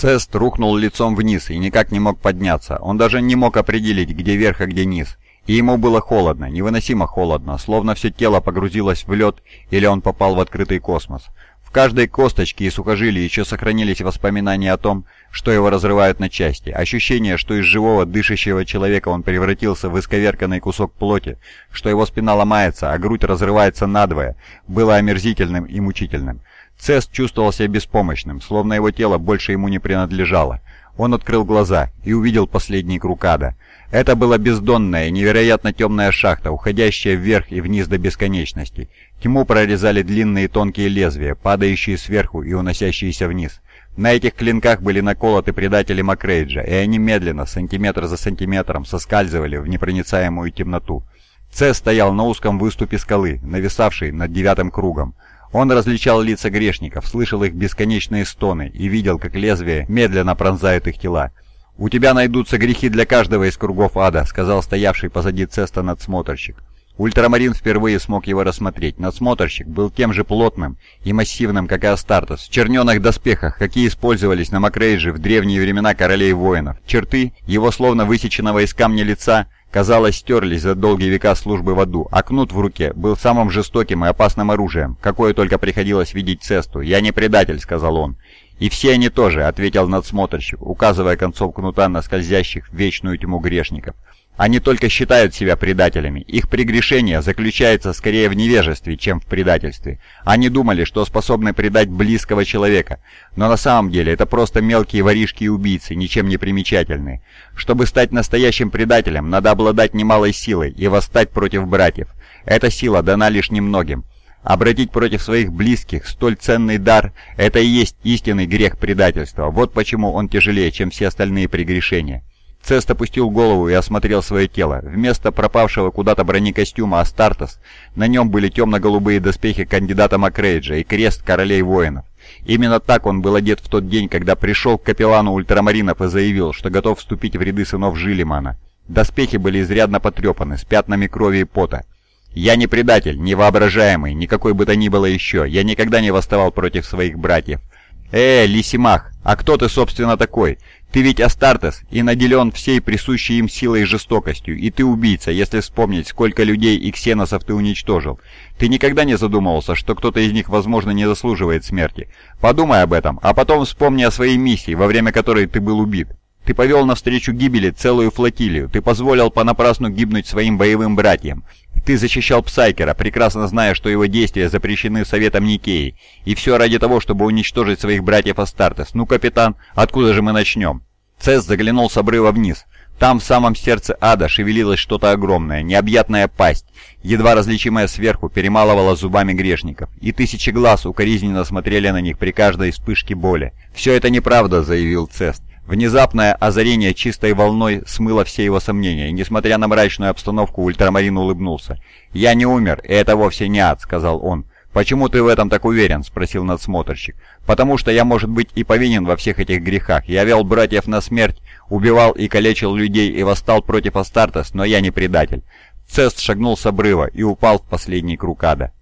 Цест рухнул лицом вниз и никак не мог подняться. Он даже не мог определить, где верх, а где низ. И ему было холодно, невыносимо холодно, словно все тело погрузилось в лед или он попал в открытый космос. В каждой косточке и сухожилии еще сохранились воспоминания о том, что его разрывают на части, ощущение, что из живого, дышащего человека он превратился в исковерканный кусок плоти, что его спина ломается, а грудь разрывается надвое, было омерзительным и мучительным. Цест чувствовал себя беспомощным, словно его тело больше ему не принадлежало. Он открыл глаза и увидел последний круг ада. Это была бездонная, невероятно темная шахта, уходящая вверх и вниз до бесконечности. Тьму прорезали длинные тонкие лезвия, падающие сверху и уносящиеся вниз. На этих клинках были наколоты предатели Макрейджа, и они медленно, сантиметр за сантиметром, соскальзывали в непроницаемую темноту. Це стоял на узком выступе скалы, нависавшей над девятым кругом. Он различал лица грешников, слышал их бесконечные стоны и видел, как лезвие медленно пронзает их тела. «У тебя найдутся грехи для каждого из кругов ада», — сказал стоявший позади Цеста надсмотрщик. Ультрамарин впервые смог его рассмотреть. Надсмотрщик был тем же плотным и массивным, как и Астартес, в черненых доспехах, какие использовались на Макрейже в древние времена королей воинов. Черты его словно высеченного из камня лица казалось, стерлись за долгие века службы в аду, а кнут в руке был самым жестоким и опасным оружием, какое только приходилось видеть Цесту. «Я не предатель», — сказал он. «И все они тоже», — ответил надсмотрщик, указывая концом кнута на скользящих в вечную тьму грешников. Они только считают себя предателями. Их прегрешение заключается скорее в невежестве, чем в предательстве. Они думали, что способны предать близкого человека, но на самом деле это просто мелкие воришки и убийцы, ничем не примечательные. Чтобы стать настоящим предателем, надо обладать немалой силой и восстать против братьев. Эта сила дана лишь немногим. Обратить против своих близких столь ценный дар – это и есть истинный грех предательства. Вот почему он тяжелее, чем все остальные прегрешения. Цест опустил голову и осмотрел свое тело. Вместо пропавшего куда-то бронекостюма Астартес, на нем были темно-голубые доспехи кандидата Макрейджа и крест королей воинов. Именно так он был одет в тот день, когда пришел к капеллану ультрамаринов и заявил, что готов вступить в ряды сынов Жилимана. Доспехи были изрядно потрепаны, с пятнами крови и пота. «Я не предатель, не воображаемый, никакой бы то ни было еще. Я никогда не восставал против своих братьев». «Э, Лисимах, а кто ты, собственно, такой? Ты ведь Астартес и наделен всей присущей им силой и жестокостью, и ты убийца, если вспомнить, сколько людей и ксеносов ты уничтожил. Ты никогда не задумывался, что кто-то из них, возможно, не заслуживает смерти. Подумай об этом, а потом вспомни о своей миссии, во время которой ты был убит. Ты повел навстречу гибели целую флотилию, ты позволил понапрасну гибнуть своим боевым братьям. Ты защищал Псайкера, прекрасно зная, что его действия запрещены Советом Никеи. И все ради того, чтобы уничтожить своих братьев Астартес. Ну, капитан, откуда же мы начнем? Цесс заглянул с обрыва вниз. Там, в самом сердце ада, шевелилось что-то огромное, необъятная пасть, едва различимая сверху, перемалывала зубами грешников, и тысячи глаз укоризненно смотрели на них при каждой вспышке боли. «Все это неправда», — заявил Цест. Внезапное озарение чистой волной смыло все его сомнения, и, несмотря на мрачную обстановку, ультрамарин улыбнулся. «Я не умер, и это вовсе не ад», — сказал он. «Почему ты в этом так уверен?» — спросил надсмотрщик. «Потому что я, может быть, и повинен во всех этих грехах. Я вел братьев на смерть, убивал и калечил людей и восстал против Астартес, но я не предатель». Цест шагнул с обрыва и упал в последний круг ада.